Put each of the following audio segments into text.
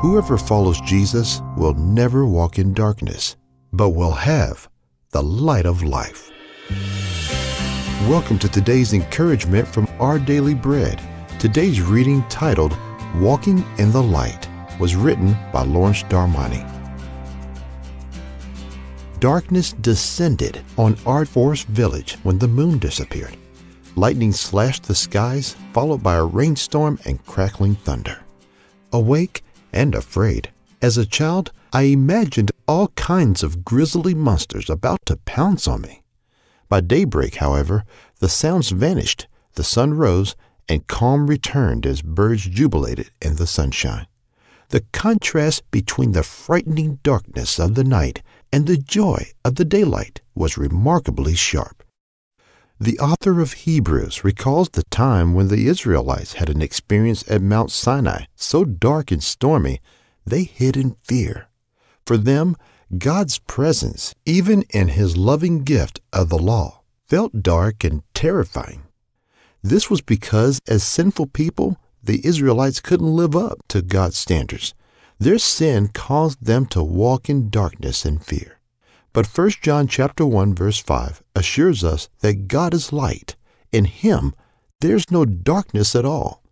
Whoever follows Jesus will never walk in darkness, but will have the light of life. Welcome to today's encouragement from Our Daily Bread. Today's reading titled Walking in the Light was written by Lawrence Darmani. Darkness descended on our forest Village when the moon disappeared. Lightning slashed the skies, followed by a rainstorm and crackling thunder. Awake and afraid, as a child, I imagined all kinds of grisly monsters about to pounce on me. By daybreak, however, the sounds vanished, the sun rose, and calm returned as birds jubilated in the sunshine. The contrast between the frightening darkness of the night and the joy of the daylight was remarkably sharp. The author of Hebrews recalls the time when the Israelites had an experience at Mount Sinai so dark and stormy they hid in fear. For them, God's presence, even in His loving gift of the law, felt dark and terrifying. This was because, as sinful people, the Israelites couldn't live up to God's standards. Their sin caused them to walk in darkness and fear. But 1 John chapter 1 verse 5 assures us that God is light. In him there's no darkness at all.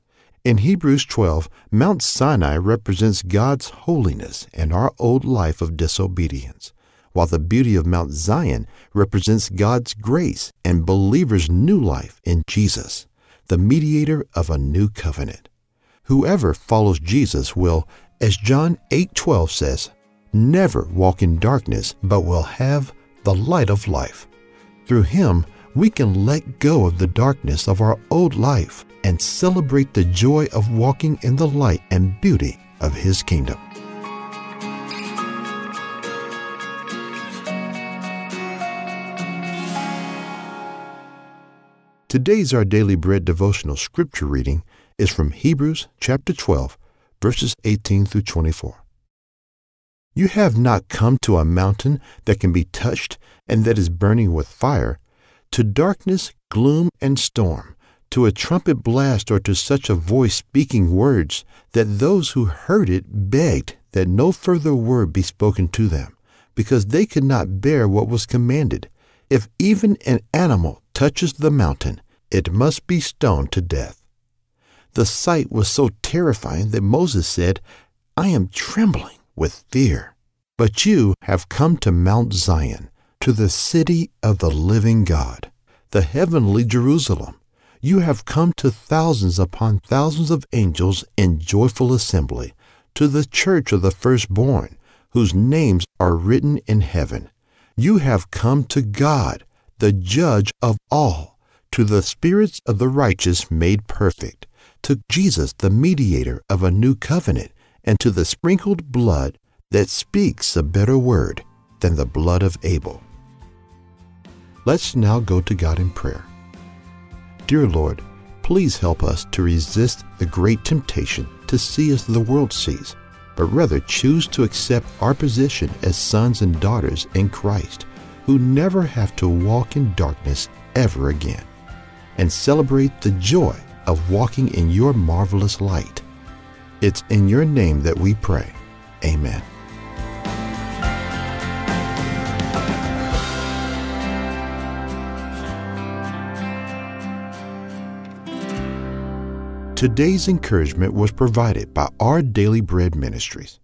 In Hebrews 12, Mount Sinai represents God's holiness and our old life of disobedience, while the beauty of Mount Zion represents God's grace and believers' new life in Jesus, the mediator of a new covenant. Whoever follows Jesus will, as John 8:12 says, never walk in darkness, but will have the light of life. Through him, we can let go of the darkness of our old life and celebrate the joy of walking in the light and beauty of his kingdom. Today's Our Daily Bread devotional scripture reading is from Hebrews chapter 12, verses 18 through 24. You have not come to a mountain that can be touched and that is burning with fire, to darkness, gloom, and storm, to a trumpet blast, or to such a voice speaking words that those who heard it begged that no further word be spoken to them, because they could not bear what was commanded. If even an animal touches the mountain, it must be stoned to death. The sight was so terrifying that Moses said, I am trembling with fear. But you have come to Mount Zion, to the city of the living God, the heavenly Jerusalem. You have come to thousands upon thousands of angels in joyful assembly, to the church of the firstborn, whose names are written in heaven. You have come to God, the judge of all, to the spirits of the righteous made perfect, to Jesus, the mediator of a new covenant, and to the sprinkled blood that speaks a better word than the blood of Abel. Let's now go to God in prayer. Dear Lord, please help us to resist the great temptation to see as the world sees, but rather choose to accept our position as sons and daughters in Christ, who never have to walk in darkness ever again, and celebrate the joy of walking in your marvelous light. It's in your name that we pray. Amen. Today's encouragement was provided by Our Daily Bread Ministries.